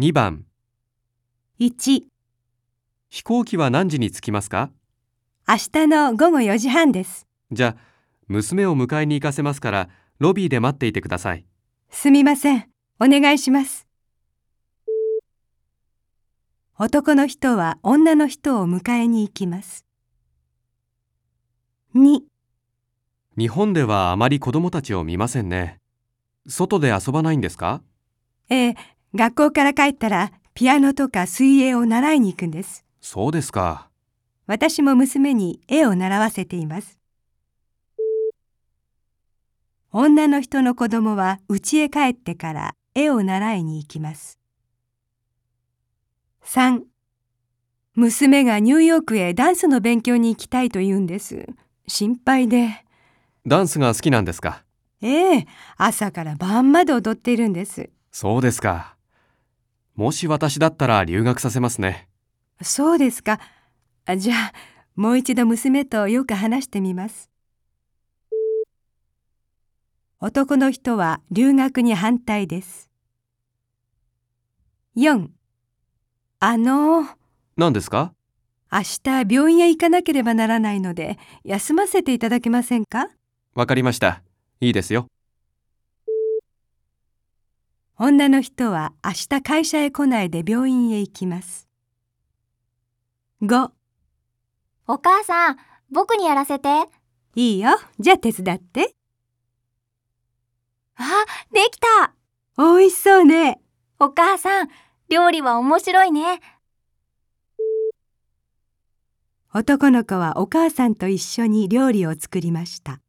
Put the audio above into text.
2番、1、飛行機は何時に着きますか？明日の午後4時半です。じゃあ、娘を迎えに行かせますから、ロビーで待っていてください。すみません。お願いします。男の人は女の人を迎えに行きます。2、日本ではあまり子供たちを見ませんね。外で遊ばないんですか？ええ、学校から帰ったらピアノとか水泳を習いに行くんです。そうですか。私も娘に絵を習わせています。女の人の子供は家へ帰ってから絵を習いに行きます。3. 娘がニューヨークへダンスの勉強に行きたいと言うんです。心配で。ダンスが好きなんですか？ええ、朝から晩まで踊っているんです。そうですか。もし私だったら留学させますね。そうですか。あじゃあ、もう一度娘とよく話してみます。男の人は留学に反対です。4. あの、何ですか？明日病院へ行かなければならないので、休ませていただけませんか？わかりました。いいですよ。女の人は明日会社へ来ないで病院へ行きます。5. お母さん、僕にやらせて。いいよ。じゃあ手伝って。あ、できたおいしそうね。お母さん、料理は面白いね。男の子はお母さんと一緒に料理を作りました。